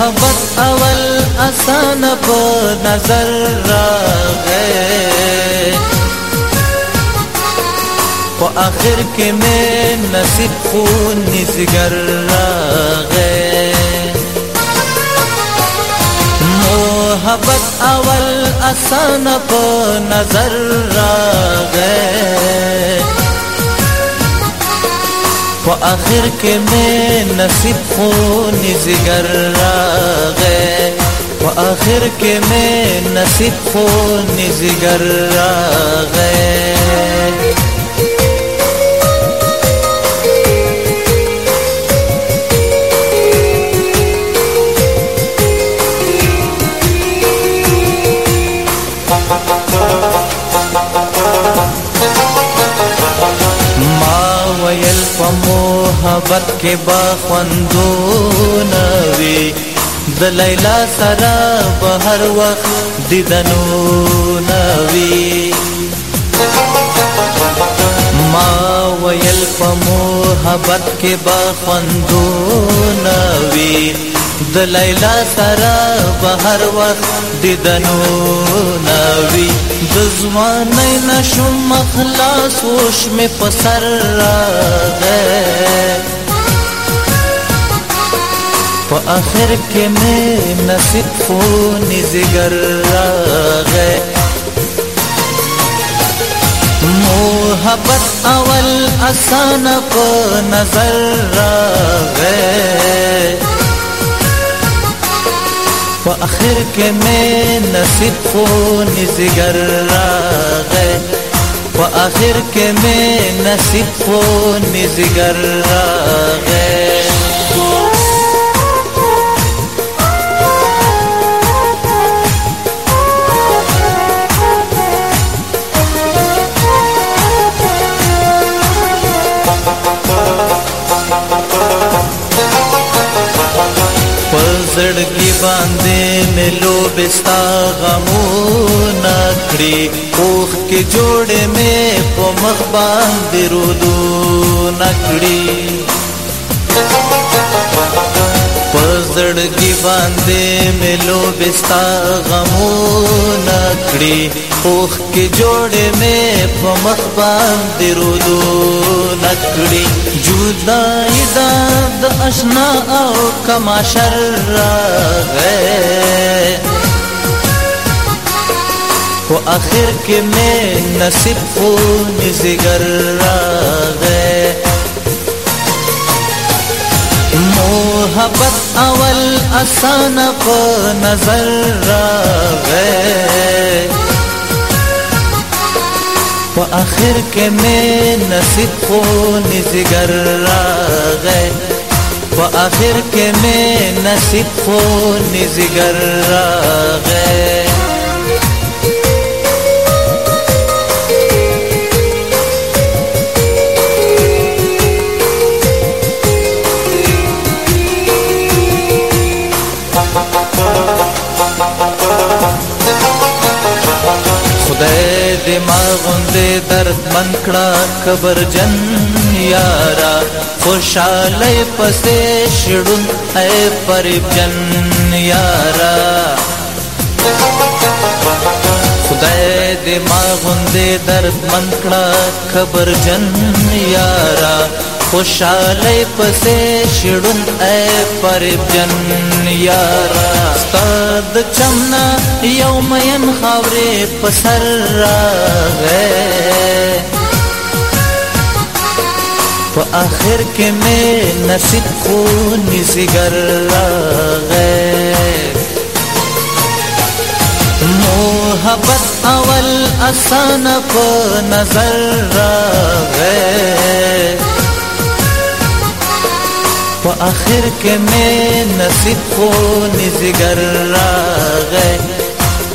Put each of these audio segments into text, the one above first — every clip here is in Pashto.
حبس اول آسان پذرا گئے کو آخر کی میں نصیب نسگر را گئے محبت اول آسان پو نظر را گئے وہ آخر کے میں نصیب ہوں نجر را و آخر کے میں نصیب ہوں نجر راغ محبت کې با خوندونه وي د لیلا سره به هر وخت دیدنونه وي ما ویل په محبت کې با خوندونه وي د لیلا سره به هر وخت دیدنونه وي د ځوانۍ نشم خلاص وش مې په سر راغی په آخر کې وآخر كمان مسكفوني زجر راغې محبت اول آسان په نظر راغې په آخر کې مې نصیب خون زگر راغې په آخر کې مې نصیب خون زگر راغے زړګي باندې ملو بستا غمونه کړی اوخ کې جوړې مې په مخ باندې رولو نکړی زړګي باندې ملو بستا غمونه کړی اوخ کې جوړې مې په مخ باندې رولو نکړی جدای دا د آشنا او کا معاشر راغې خو اخر کې مې نصیب خو نزګر راغې محبت اول آسان په نظر راغې په اخر کې مې نصیب خو نزګر راغې آخر کې مې نصیب خو نزګر راغې خدای دې ما غوندې درد من کړه قبر جن یارا خوشاله پسې شړون اے پرب جن یارا خدای دې ما غوندې درد من کړه خبر جن یارا خوشاله پسې شړون اے پرب جن یارا ستاد چمنا یوم ين خاورې پسر راغې په آخر کې مې نصیب خو نسګر راغې محبت اول آسان په نظر راغې په آخر کې مې نصیب خو نسګر راغې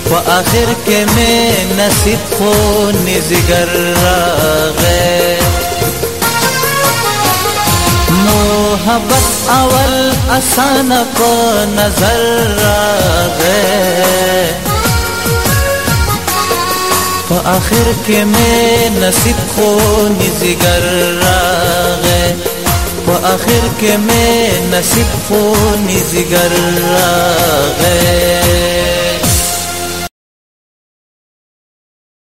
په آخر کې مې نصیب خو نسګر راغې محبت اول آسان کو نظر تو آخر کے میں نصیب کو نزگر گئے تو آخر کے میں نصیب کو نزگر گئے